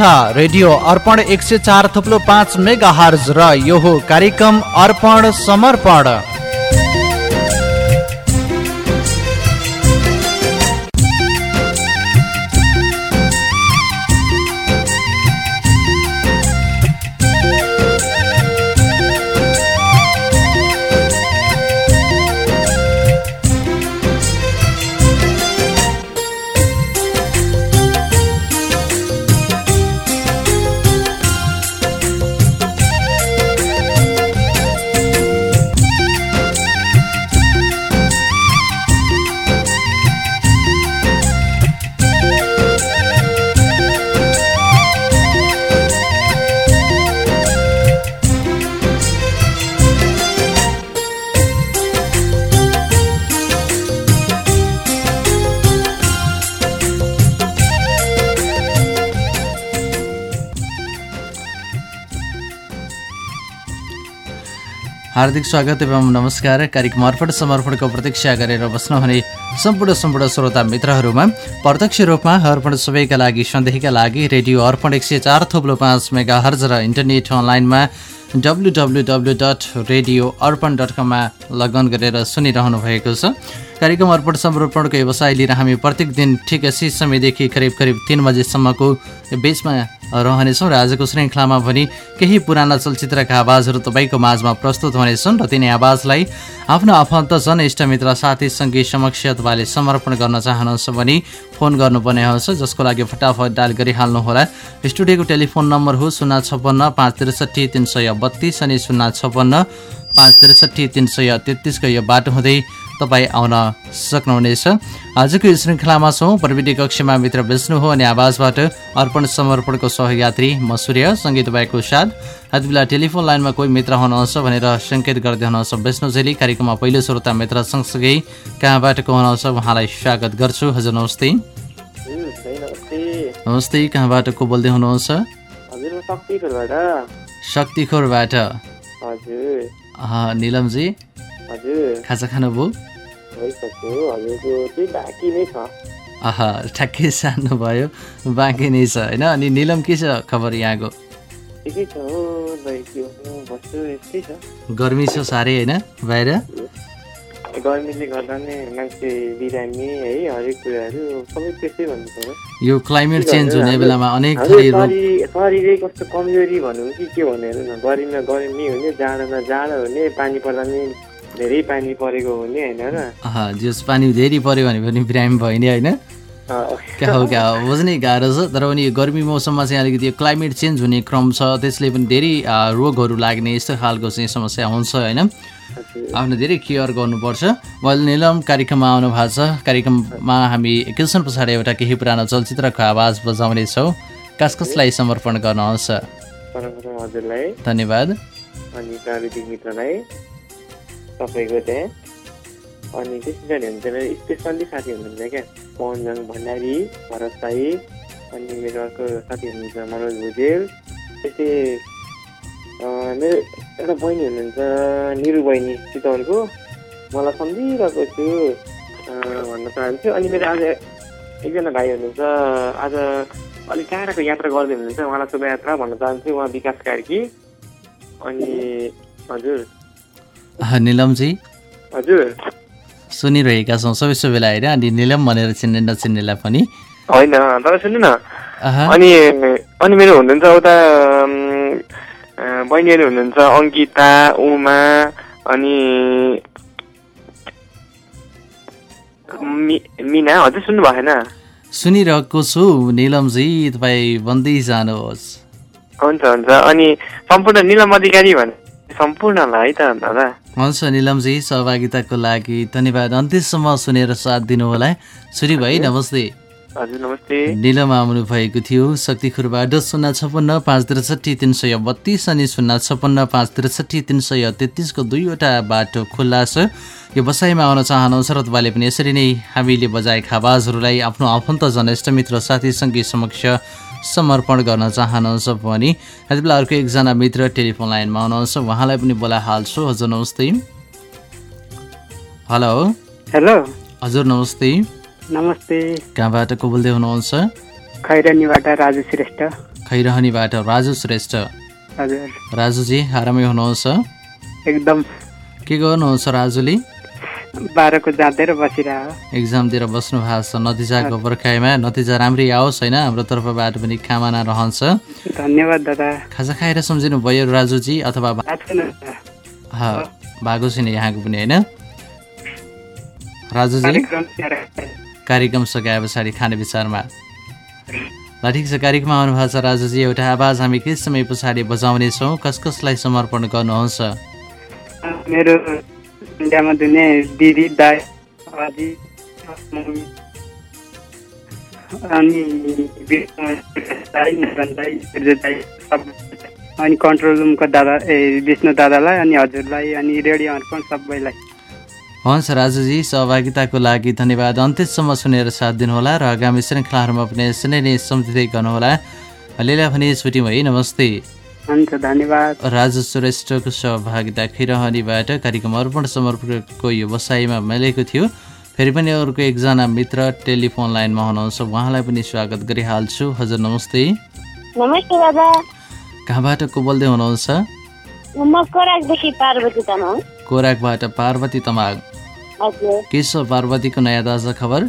Radio Arpan एक सय चार थुप्लो पाँच मेगा हर्ज र यो हो कार्यक्रम अर्पण समर्पण। हार्दिक स्वागत एवं नमस्कार। कार्यक्रम अर्पण समर्पणको प्रतीक्षा गरेर बस्नुहुने सम्पूर्ण सम्पूर्ण श्रोता मित्रहरूमा प्रत्यक्ष रूपमा अर्पण सबैका लागि सन्देहका लागि रेडियो अर्पण एक सय चार थोप्लो पाँच मेगा हर्ज र इन्टरनेट अनलाइनमा W W W dot radio Arpan dot कममा लगन गरेर सुनिरहनु भएको छ। कार्यक्रम अर्पण समर्पणको व्यवसाय लिएर हामी प्रत्येक दिन ठिक यसी समयदेखि करिब करिब तिन बजेसम्मको बिचमा रहनेछौँ। र आजको श्रृङ्खलामा पनि केही पुराना चलचित्रका आवाजहरू तपाईँको माझमा प्रस्तुत हुनेछन् र तिनी आवाजलाई आफ्नो आफन्तजन इष्टमित्र साथी सङ्गीत समक्ष तपाईँले समर्पण गर्न चाहनुहुन्छ भने फोन गर्नुपर्ने हुन्छ जसको लागि फटाफट डायल गरिहाल्नुहोला। स्टुडियोको टेलिफोन नम्बर हो शून्य छप्पन्न पाँच त्रिसठी तिन सय बत्तिस अनि शून्य छप्पन्न पाँच त्रिसठी तिन सय तेत्तिसको यो बाटो हुँदै तपाईँ आउन सक्नुहुनेछ। आजको यो श्रृङ्खलामा छौँ। प्रविधि कक्षमा मित्र विष्णु हो अनि आवाजबाट अर्पण समर्पणको सहयात्री म सूर्य सङ्गीत तपाईँको साथ यति बेला टेलिफोन लाइनमा कोही मित्र हुनुहुन्छ भनेर सङ्केत गर्दै हुनुहुन्छ विष्णु झेली कार्यक्रममा पहिलो श्रोता मित्र सँगसँगै कहाँबाट को हुनुहुन्छ उहाँलाई स्वागत गर्छु। हजुर नमस्ते। नमस्ते। कहाँबाट को बोल्दै हुनुहुन्छ? शक्तिखोरबाट। निलमजी। खाजा खानुभयो? आहा ठ्याक्कै सार्नुभयो बाँकी नै छ होइन अनि निलम के छ खबर यहाँको? गर्मी छ साह्रै होइन बाहिर? गर्मीले गर्दा नै मान्छे बिरामी है हरेक कुराहरू सबै त्यस्तै भन्नु यो क्लाइमेट चेन्ज हुने बेलामा अनेक थरी शरीरै कस्तो कमजोरी भनौँ कि के भन्नु हेर्नु न? गर्मीमा गर्मी हुने जाडोमा जाडो हुने पानी पर्दा नि धेरै पानी परेको हुने होइन र? जस पानी धेरै पऱ्यो भने पनि बिरामी भयो नि होइन? क्या हो क्या हो? बुझ्नै गाह्रो छ। तर पनि गर्मी मौसममा चाहिँ अलिकति क्लाइमेट चेन्ज हुने क्रम छ। त्यसले पनि धेरै रोगहरू लाग्ने यस्तो खालको चाहिँ समस्या हुन्छ होइन? आफ्नो धेरै केयर गर्नुपर्छ। मैले निलम कार्यक्रममा आउनु भएको छ। कार्यक्रममा हामी एकैछिन पछाडि एउटा केही पुरानो चलचित्रको आवाज बजाउनेछौँ। कस कसलाई समर्पण गर्नुहुन्छ? धन्यवाद। अनि मित्रलाई। तपाईँको त्यहाँ अनि त्यसै गरी हुन्छ मेरो स्पेसल्ली साथी हुनुहुन्छ क्या। पवनजङ भण्डारी भरत साई अनि मेरो अर्को साथी हुनुहुन्छ मनोज भुजेल त्यस्तै मेरो एउटा बहिनी हुनुहुन्छ निरु बहिनी चितवनको। मलाई सम्झिरहेको छु भन्न चाहन्छु। अनि मेरो आज एकजना भाइ हुनुहुन्छ आज अलिक टाढाको यात्रा गर्दै हुनुहुन्छ उहाँलाई शुभयात्रा भन्न चाहन्छु उहाँ विकास कार्की। अनि हजुर। निलमजी। हजुर। सुनिरहेका छौँ सबै सबैलाई होइन अनि निलम भनेर चिन्ने नचिन्नेलाई पनि। होइन तर सुन्नु न अनि अनि मेरो हुनुहुन्छ उता बहिनीहरू हुनुहुन्छ अङ्किता उमा अनि मिना हजुर सुन्नु भएन सुनिरहेको छु निलमजी तपाईँ भन्दै जानुहोस्। हुन्छ हुन्छ। अनि सम्पूर्ण निलम अधिकारी भने सम्पूर्णलाई है त दादा। हुन्छ निलमजी सहभागिताको लागि धन्यवाद। अन्त्यसम्म सुनेर साथ दिनुहोला सुरी भाइ नमस्ते। निलम आउनु भएको थियो। शक्तिखुरबाट शून्य छपन्न पाँच त्रिसठी तिन सय बत्तिस अनि शून्य छपन्न पाँच त्रिसठी तिन सय तेत्तिसको दुईवटा बाटो खुल्ला छ। यो बसाइमा आउन चाहनुहुन्छ र तपाईँले पनि यसरी नै हामीले बजाएका आवाजहरूलाई आफ्नो आफन्त इष्ट मित्र साथी सङ्गीत समक्ष समर्पण गर्न चाहनुहुन्छ भने यति बेला अर्को एकजना मित्र टेलिफोन लाइनमा आउनुहुन्छ उहाँलाई पनि बोलाइहाल्छु हजुर नमस्ते। हेलो। हेलो। हजुर नमस्ते। नमस्ते। कहाँबाट को बोल्दै हुनुहुन्छ? खैरानीबाट राजु श्रेष्ठ। खैरहनीबाट राजु श्रेष्ठ। हजुर। राजुजी आरामै हुनुहुन्छ? एकदम। के गर्नुहुन्छ राजुले? बाह्रको जाँदै र बसिरह एक्जाम दिएर बस्नु भएको छ। नतिजाको पर्खाइमा नतिजा राम्रै आओस् होइन? हाम्रो तर्फबाट पनि कामना रहन्छ। धन्यवाद दादा। खाजा खाएर सम्झिनु भयो राजुजी अथवा भएको छैन यहाँको पनि होइन? राजुजी? कार्यक्रम सकाए पछाडि खाने विचारमा। ल ठिक छ। कार्यक्रममा आउनुभएको छ राजुजी। एउटा आवाज हामी केही समय पछाडि बजाउनेछौँ। कस कसलाई समर्पण गर्नुहुन्छ? मेरो इन्डियामा दुने दिदी दाई अनि अनि कन्ट्रोल रुमको दादा ए विष्णु दादालाई अनि हजुरलाई अनि रेडियो अर्पण सबैलाई हुन्छ राजुजी सहभागिताको लागि धन्यवाद। अन्त्यसम्म सुनेर साथ दिनुहोला र आगामी श्रृङ्खलाहरूमा पनि यसरी नै सम्झिँदै गर्नुहोला। अहिलेलाई भने छुट्यौँ है नमस्ते। हुन्छ धन्यवाद। राजु श्रेष्ठको सहभागिता खिरहनीबाट कार्यक्रम अर्पण समर्पणको व्यवसायमा मिलेको थियो। फेरि पनि अर्को एकजना मित्र टेलिफोन लाइनमा हुनुहुन्छ उहाँलाई पनि स्वागत गरिहाल्छु। हजुर नमस्ते। नमस्ते दादा कहाँबाट को बोल्दै हुनुहुन्छ? म कोराकदेखि पार्वती तामाङ कोराकबाट पार्वती तमाग हजुर। के छ पार्वतीको नयाँ ताजा खबर?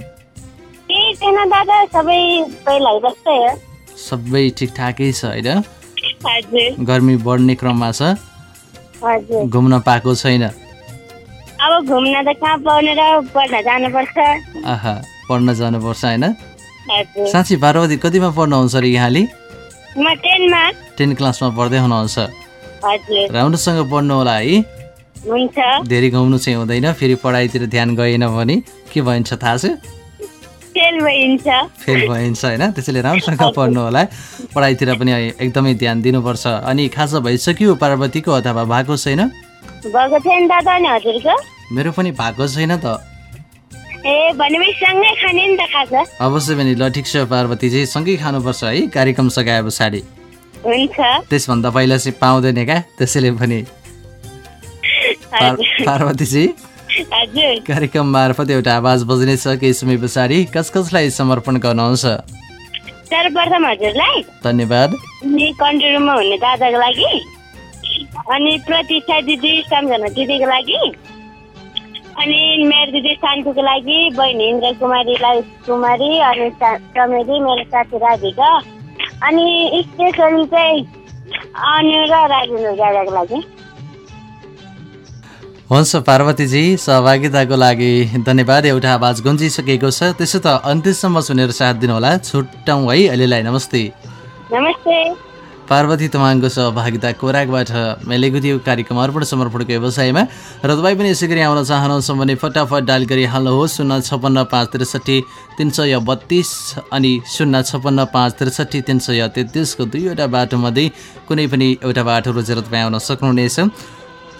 केही छैन दादा सबै पहिला जस्तै हो। सबै ठिकठाकै छ होइन? गर्मी बढ्ने क्रममा छ। घुम्न पाएको छैन। अब घुम्न त कहाँ पाउने र पढ्न जानुपर्छ। पढ्न जानुपर्छ होइन? साँच्ची पार्वती कतिमा पढ्नुहुन्छ अरे यहाँले? टेन क्लासमा पढ्दै हुनुहुन्छ। राम्रोसँग पढ्नु होला है। धेरै घुम्नु चाहिँ हुँदैन फेरि पढाइतिर ध्यान गएन भने के भइन्छ थाहा छ? फेल भइन्छ। होइन? त्यसैले राम्रोसँग पढ्नु होला पढाइतिर पनि एकदमै ध्यान दिनुपर्छ। अनि खाजा भइसक्यो पार्वतीको अथवा भएको छैन? मेरो पनि भएको छैन त। अवश्य पनि ल ठिक छ पार्वतीजी सँगै खानुपर्छ है कार्यक्रम सघाए पछाडि। त्यसभन्दा पहिला चाहिँ पाउँदैन क्या त्यसैले पनि। पार्वतीजी कार्यक्रम मार्फत एउटा आवाज बज्नेछ केही समय पछाडि। कस कसलाई समर्पण गर्नुहुन्छ? सर्वप्रथम हजुरलाई धन्यवाद। अनि कन्ट्रोल रुममा हुने दादाको लागि अनि प्रतीक्षा दिदी सम्झना दिदीको लागि अनि मेरो दिदी शान्तिको लागि बहिनी इन्द्र कुमारीलाई कुमारी अनि समेरी मेरो साथी राधिका अनि स्पेसली चाहिँ अनु र राजेन्द्र दादाको लागि। हुन्छ पार्वतीजी सहभागिताको लागि धन्यवाद। एउटा आवाज गुन्जिसकेको छ। त्यसो त अन्त्यसम्म सुनेर साथ दिनुहोला। छुट्टाउँ है। अहिलेलाई नमस्ते। नमस्ते। पार्वती तमाङको सहभागिता कोराकबाट मिलेको थियो। कार्यक्रम अर्पण समर्पणको व्यवसायमा। र तपाईँ पनि यसै गरी आउन चाहनुहुन्छ भने फटाफट डायल गरिहाल्नुहोस्। शून्य छप्पन्न पाँच त्रिसठी तिन सय बत्तिस अनि शून्य छप्पन्न पाँच त्रिसठी तिन सय तेत्तिसको दुईवटा बाटोमध्ये कुनै पनि एउटा बाटो रोजेर तपाईँ आउन सक्नुहुनेछ।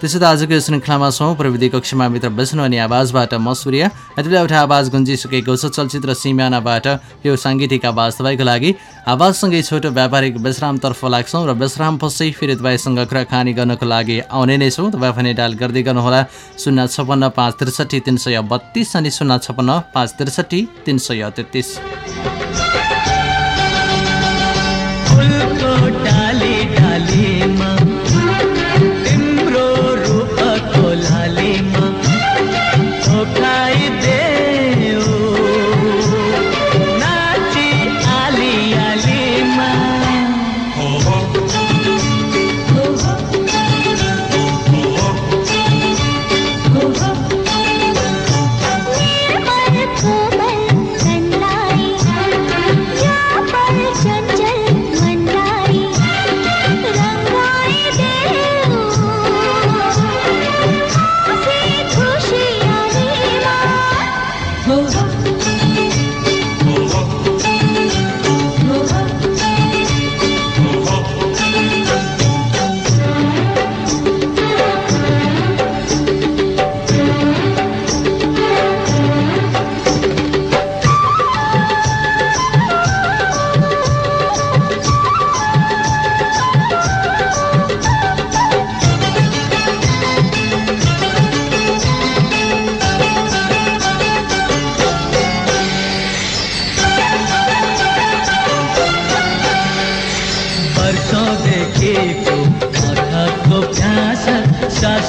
त्यसो त आजको श्रृङ्खलामा छौँ। प्रविधि कक्षमा मित्र विष्णु अनि आवाजबाट म सूर्य। यति बेला एउटा आवाज गुन्जिसकेको छ चलचित्र सिमानाबाट। यो साङ्गीतिक आवाज तपाईँको लागि। आवाजसँगै छोटो व्यापारिक विश्रामतर्फ लाग्छौँ र विश्राम पछि फेरि तपाईँसँग कुराकानी गर्नको लागि आउने नै छौँ। तपाईँ पनि डायल गर्दै गर्नुहोला शून्य छपन्न पाँच त्रिसठी तिन सय बत्तिस अनि शून्य छपन्न पाँच त्रिसठी तिन सय तेत्तिस।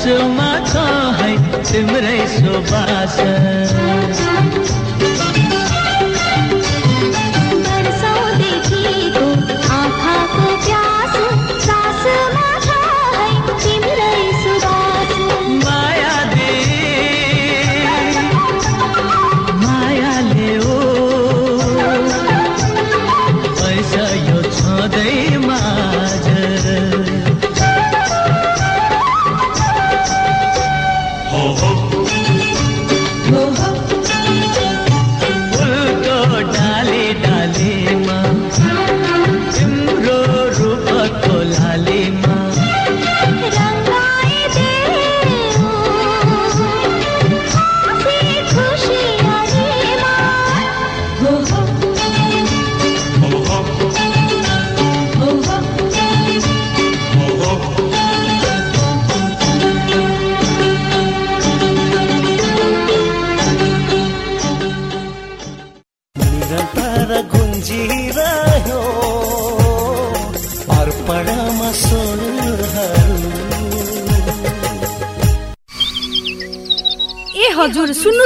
सासुमा छ है तिम्रै सुबास हजुर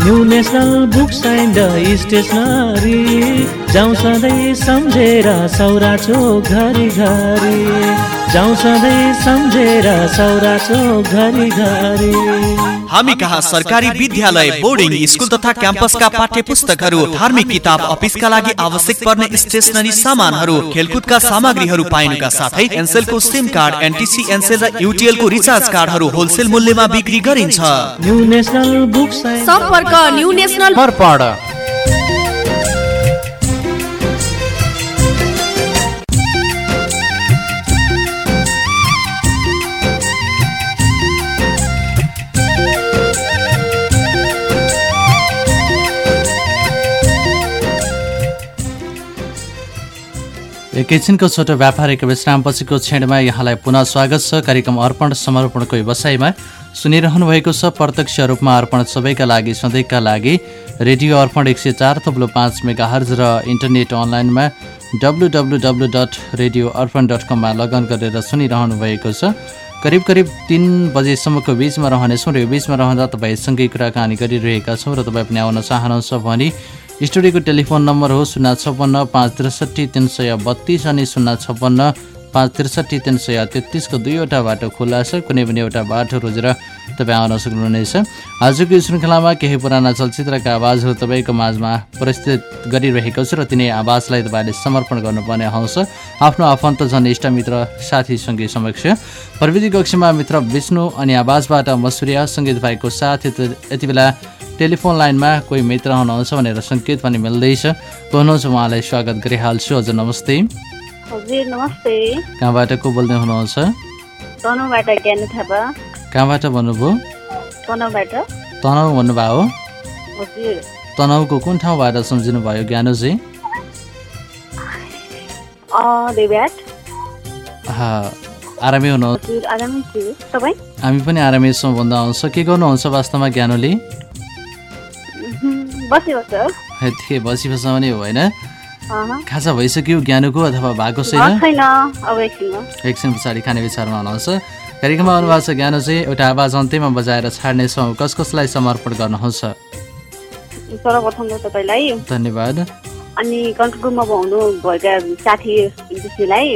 new national books and stationery जाउँ सधैँ सम्झेर सौरा चोक घरि घरि जाउँ सधैँ सम्झेर सौरा चोक घरि घरि हामी कहाँ सरकारी विद्यालय बोर्डिङ स्कुल तथा क्याम्पसका पाठ्य पुस्तकहरू धार्मिक किताब अफिसका लागि आवश्यक पर्ने स्टेसनरी सामानहरू खेलकुदका सामग्रीहरू पाइनुका साथै एनसेलको सिम कार्ड एनटिसी एनसेल र युटिएलको रिचार्ज कार्डहरू होलसेल मूल्यमा बिक्री गरिन्छ न्यु नेसनल सम्पर्क न्यू नेसनल एकैछिनको छोटो व्यापारिक विश्रामपछिको क्षणमा यहाँलाई पुनः स्वागत छ। कार्यक्रम अर्पण समर्पणको व्यवसायमा सुनिरहनु भएको छ। प्रत्यक्ष रूपमा अर्पण सबैका लागि सधैँका लागि। रेडियो अर्पण एक सय चार थप्लो पाँच मेगा हर्ज र इन्टरनेट अनलाइनमा W W W dot radio Arpan dot कममा लगन गरेर सुनिरहनु भएको छ। करिब करिब तिन बजेसम्मको बिचमा रहनेछौँ र यो बिचमा रहँदा तपाईँसँगै कुराकानी गरिरहेका छौँ र तपाईँ पनि आउन चाहनुहुन्छ भने स्टुडियोको टेलिफोन नम्बर हो शून्य छप्पन्न पाँच त्रिसठी तिन सय बत्तिस अनि शून्य छप्पन्न पाँच त्रिसठी तिन सय तेत्तिसको दुईवटा बाटो खुल्ला छ कुनै पनि एउटा बाटो रोजेर तपाईँ आउन सक्नुहुनेछ। आजको यो श्रृङ्खलामा केही पुराना चलचित्रका आवाजहरू तपाईँको माझमा प्रस्तुत गरिरहेको छु र तिनै आवाजलाई तपाईँले समर्पण गर्नुपर्ने आउँछ आफ्नो आफन्तजन इष्टमित्र साथी सङ्गी समक्ष। प्रविधि कक्षमा मित्र विष्णु अनि आवाजबाट म सूर्य सङ्गीत भाइको साथ यति बेला टेलिफोन लाइनमा कोही मित्र हुनुहुन्छ भनेर सङ्केत पनि मिल्दैछ। हुनुहुन्छ उहाँलाई स्वागत गरिहाल्छु। हजुर नमस्ते। हजुर नमस्ते। कहाँबाट को बोल्दै हुनुहुन्छ? तनहुबाट ज्ञानु थापा। कहाँबाट भन्नुभयो? तनहुबाट। तनहु भन्नुभयो? हजुर। तनहुको कुन ठाउँबाट सम्झिनु भयो ज्ञानुजी आरामै हुनु। हजुर आरामै छु। तपाईँ? हामी पनि आरामै छौँ भन्दा आउँछ के गर्नुहुन्छ वास्तवमा ज्ञानुले? बसी बस्छ हो होइन। खाजा भइसक्यो ज्ञानुको अथवा भएको छैन? एकछिन पछाडि खाने विचारमा हुनुहुन्छ कार्यक्रममा आउनुभएको छ ज्ञानु चाहिँ एउटा आवाज अन्त्यमा बजाएर छाड्नेछौँ कस कसलाई समर्पण गर्नुहुन्छ? सर्वप्रथम त तपाईँलाई। धन्यवाद। अनि कन्ट्रोल रुममा हुनु भएका साथी विष्णुलाई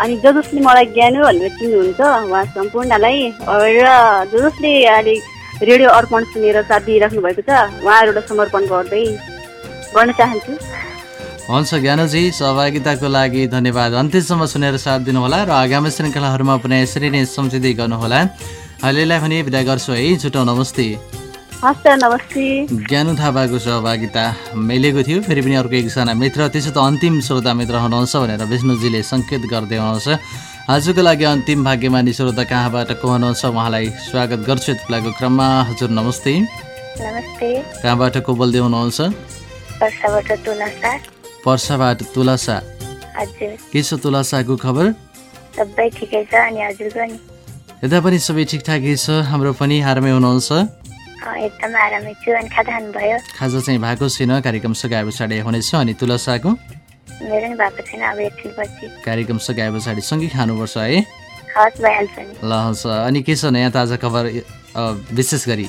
अनि जो जसले मलाई ज्ञानु भनेर चिन्नुहुन्छ उहाँ सम्पूर्णलाई र जो जसले अहिले रेडियो अर्पण सुनेर साथ दिइराख्नु भएको छ उहाँहरूलाई समर्पण गर्दै गर्न चाहन्छु। हुन्छ ज्ञानुजी सहभागिताको लागि धन्यवाद। अन्त्यसम्म सुनेर साथ दिनुहोला र आगामी श्रृङ्खलाहरूमा पनि यसरी नै सम्झिँदै गर्नुहोला। अहिलेलाई पनि विदा गर्छु है। छुट्याउ नमस्ते। नमस्ते। ज्ञानु थापाको सहभागिता मिलेको थियो। फेरि पनि अर्को एकजना मित्र त्यसो त अन्तिम श्रोता मित्र हुनुहुन्छ भनेर विष्णुजीले सङ्केत गर्दै हुनुहुन्छ। आजको लागि अन्तिम भाग्यमानी श्रोता कहाँबाट को हुनुहुन्छ उहाँलाई स्वागत गर्छु यति बेलाको क्रममा। हजुर नमस्ते। नमस्ते। कहाँबाट को बोल्दै हुनुहुन्छ? पर्साबाट तुलसा। के छ तुलसाको खबर? यता पनि सबै ठिकठाकै छ? हाम्रो पनि आरामै हुनुहुन्छ? एकदम आरामै छु अनि खाजा खानुभयो? खाजा चाहिँ भएको छैन कार्यक्रम सघाए पछाडि हुनेछ अनि तुलसाको? कार्यक्रम सघाए पछाडि सँगै खानुपर्छ है? ल हुन्छ अनि के छ नयाँ ताजा खबर विशेष गरी?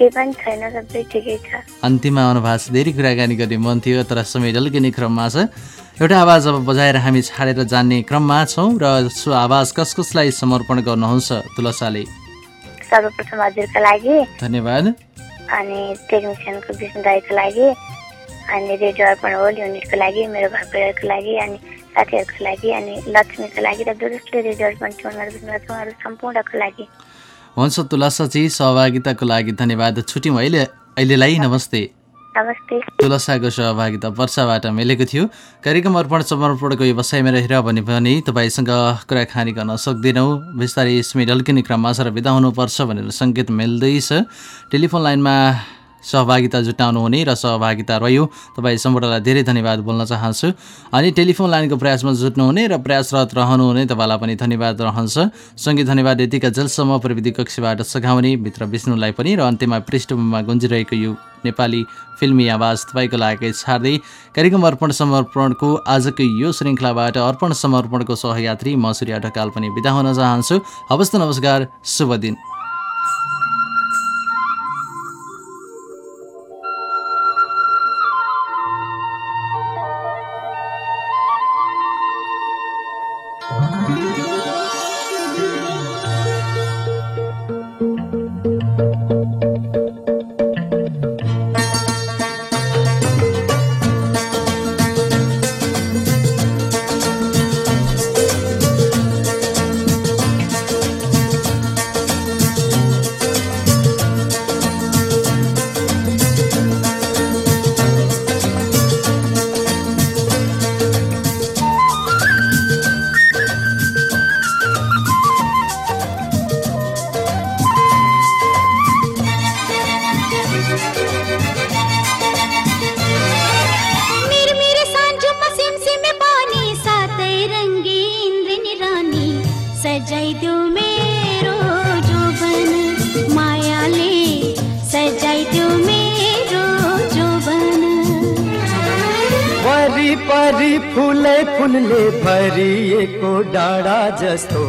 केही पनि छैन सबै ठिकै छ। अन्तिममा आउनु भएको छ धेरै कुराकानी गर्ने मन थियो तर समय ढल्किने क्रममा छ। एउटा आवाज अब बजाएर हामी छाडेर जान्ने क्रममा छौँ र सो आवाज कस कसलाई समर्पण गर्नुहुन्छ तुलसाले? सर्वप्रथम हजुरको लागि धन्यवाद। अनि टेक्निसियनको विष्णु दाईको लागि अनि रेडियो अर्पण होल युनिटको लागि मेरो घर परिवारको लागि अनि साथीहरूको लागि अनि लक्ष्मीको लागि र जसले रेडियो अर्पण उहाँहरू सम्पूर्णको लागि। हुन्छ तुलसाजी सहभागिताको लागि धन्यवाद। छुट्यौँ अहिले। अहिलेलाई नमस्ते। नमस्ते। तुलसाको सहभागिता वर्षाबाट मिलेको थियो। कार्यक्रम अर्पण समर्पणको व्यवसायमा रहेर भने पनि तपाईँसँग कुराकानी गर्न सक्दैनौँ। बिस्तारै यसमै ढल्किने क्रममा छ र बिदा हुनुपर्छ भनेर सङ्केत मिल्दैछ। टेलिफोन लाइनमा सहभागिता जुटाउनु हुने र सहभागिता रह्यो। तपाईँ सम्पूर्णलाई धेरै धन्यवाद बोल्न चाहन्छु। अनि टेलिफोन लाइनको प्रयासमा जुट्नुहुने र प्रयासरत रहनुहुने तपाईँलाई पनि धन्यवाद रहन्छ। सँगै धन्यवाद यतिका जेलसम्म प्रविधि कक्षबाट सघाउने भित्र विष्णुलाई पनि र अन्त्यमा पृष्ठभूमिमा गुन्जिरहेको यो नेपाली फिल्मी आवाज तपाईँको लागि छाड्दै कार्यक्रम अर्पण समर्पणको आजको यो श्रृङ्खलाबाट अर्पण समर्पणको सहयात्री म सूर्य ढकाल पनि बिदा हुन चाहन्छु। हवस् त नमस्कार शुभ दिन। भरिएको डाँडा जस्तो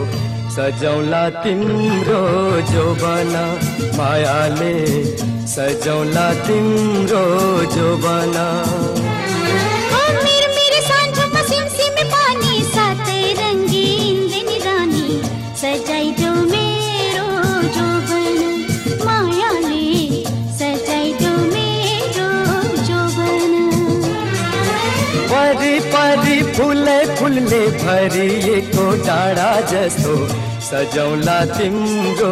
सजौला तिम्रो जोबन। मायाले सजौला तिम्रो जोबन। फुलले भरिएको डाँडा जस्तो सजौला तिम्रो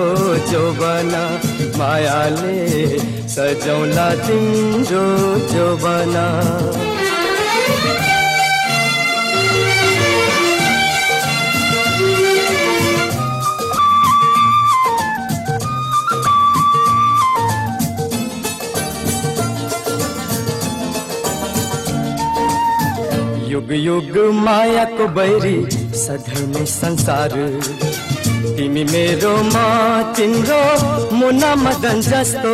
जोबन मायाले सजौला तिम्रो जोबन युग युग मायाको बैरी सधैँ संसार। तिमी मेरो म तिम्रो मुना मदन जस्तो।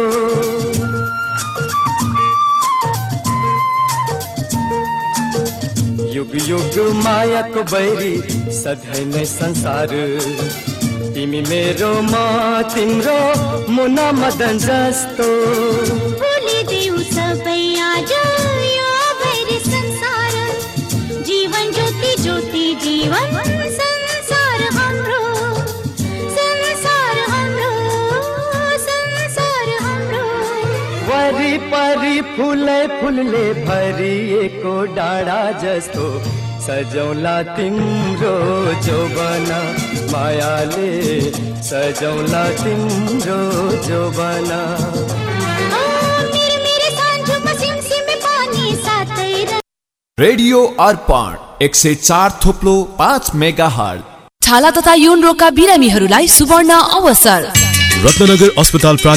युग युग मायाको बैरी सधैँ नै संसार। तिमी मेरो म तिम्रो मुना मदन जस्तो। वरिपरि फुलै फुलले भरिएको डाँडा जस्तो सजौला तिम्रो जोबना मायाले सजौला तिम्रो जोबना। रेडियो अर्पण। एक सय चार थोप्लो पाँच मेगा हल छाला तथा यौन रोगका बिरामीहरूलाई सुवर्ण अवसर। रत्नगर अस्पताल प्रालि